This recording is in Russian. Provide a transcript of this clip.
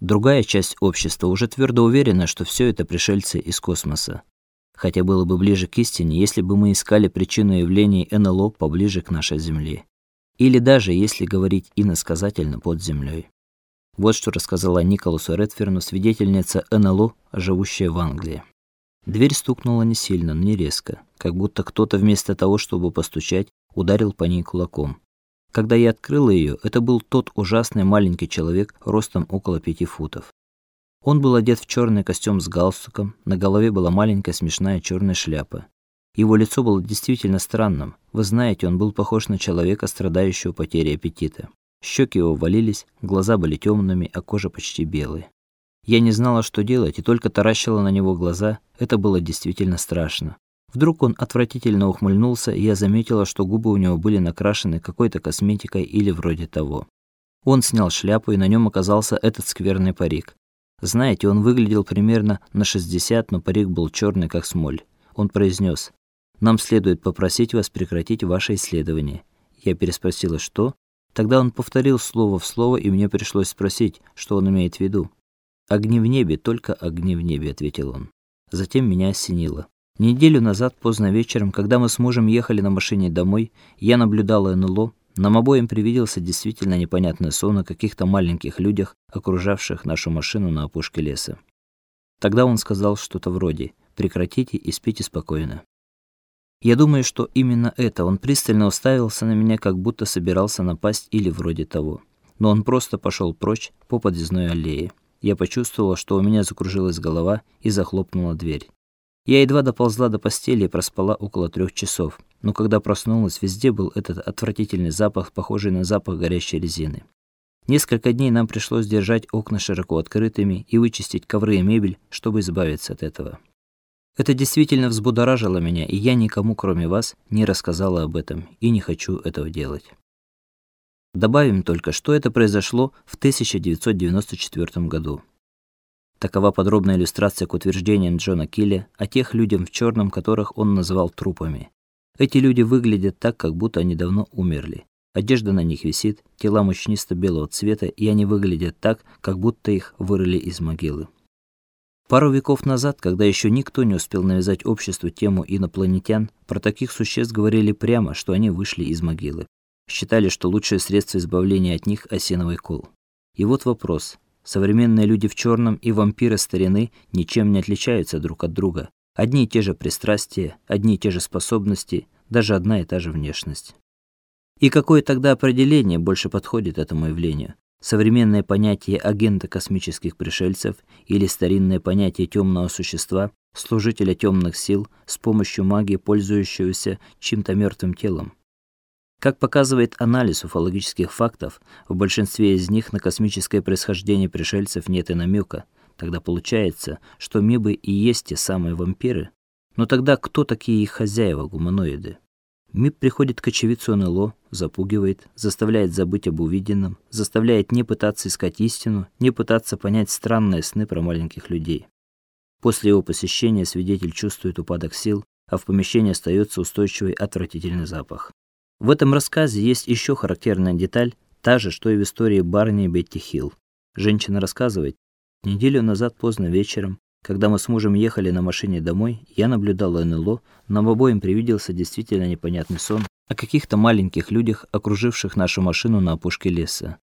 Другая часть общества уже твердо уверена, что все это пришельцы из космоса. Хотя было бы ближе к истине, если бы мы искали причину явлений НЛО поближе к нашей Земле. Или даже, если говорить иносказательно, под землей. Вот что рассказала Николасу Редферну свидетельница НЛО, живущая в Англии. Дверь стукнула не сильно, но не резко, как будто кто-то вместо того, чтобы постучать, ударил по ней кулаком. Когда я открыла ее, это был тот ужасный маленький человек ростом около пяти футов. Он был одет в черный костюм с галстуком, на голове была маленькая смешная черная шляпа. Его лицо было действительно странным. Вы знаете, он был похож на человека, страдающего потерей аппетита. Щеки его валились, глаза были темными, а кожа почти белой. Я не знала, что делать, и только таращила на него глаза. Это было действительно страшно. Вдруг он отвратительно ухмыльнулся, и я заметила, что губы у него были накрашены какой-то косметикой или вроде того. Он снял шляпу, и на нем оказался этот скверный парик. Знаете, он выглядел примерно на 60, но парик был черный как смоль. Он произнес: "Нам следует попросить вас прекратить ваше исследование". Я переспросила: "Что?" Тогда он повторил слово в слово, и мне пришлось спросить, что он имеет в виду. "Огни в небе, только огни в небе", ответил он. Затем меня осенило. Неделю назад поздно вечером, когда мы с мужем ехали на машине домой, я наблюдала НЛО. Нам обоим привиделся действительно непонятный сон о каких-то маленьких людях, окружавших нашу машину на опушке леса. Тогда он сказал что-то вроде: "Прекратите и спите спокойно". Я думаю, что именно это он пристально уставился на меня, как будто собирался напасть или вроде того. Но он просто пошел прочь по подъездной аллее. Я почувствовала, что у меня закружилась голова и захлопнула дверь. Я едва доползла до постели и проспала около трех часов. Но когда проснулась, везде был этот отвратительный запах, похожий на запах горящей резины. Несколько дней нам пришлось держать окна широко открытыми и вычистить ковры и мебель, чтобы избавиться от этого. Это действительно взбудоражило меня, и я никому, кроме вас, не рассказала об этом и не хочу этого делать. Добавим только, что это произошло в 1994 году. Такова подробная иллюстрация к утверждениям Джона Килля о тех людях в черном, которых он называл трупами. Эти люди выглядят так, как будто они давно умерли. Одежда на них висит, тела мучнисто-белого цвета, и они выглядят так, как будто их вырыли из могилы. Пару веков назад, когда еще никто не успел навязать обществу тему инопланетян, про таких существ говорили прямо, что они вышли из могилы. Считали, что лучшее средство избавления от них осиновый кол. И вот вопрос: Современные люди в черном и вампиры старины ничем не отличаются друг от друга. Одни и те же пристрастия, одни и те же способности, даже одна и та же внешность. И какое тогда определение больше подходит этому явлению? Современное понятие агента космических пришельцев или старинное понятие темного существа, служителя темных сил, с помощью магии пользующегося чем-то мертвым телом? Как показывает анализ уфологических фактов, в большинстве из них на космическое происхождение пришельцев нет и намека. Тогда получается, что мибы и есть те самые вампиры. Но тогда кто такие их хозяева, гуманоиды? Миб приходит к очевидцу НЛО, запугивает, заставляет забыть об увиденном, заставляет не пытаться искать истину, не пытаться понять странные сны про маленьких людей. После его посещения свидетель чувствует упадок сил, а в помещении остается устойчивый отвратительный запах. В этом рассказе есть еще характерная деталь, та же, что и в истории Барни Бетти Хилл. Женщина рассказывает: "Неделю назад поздно вечером, когда мы с мужем ехали на машине домой, я наблюдала НЛО, нам обоим привиделся действительно непонятный сон о каких-то маленьких людях, окруживших нашу машину на опушке леса.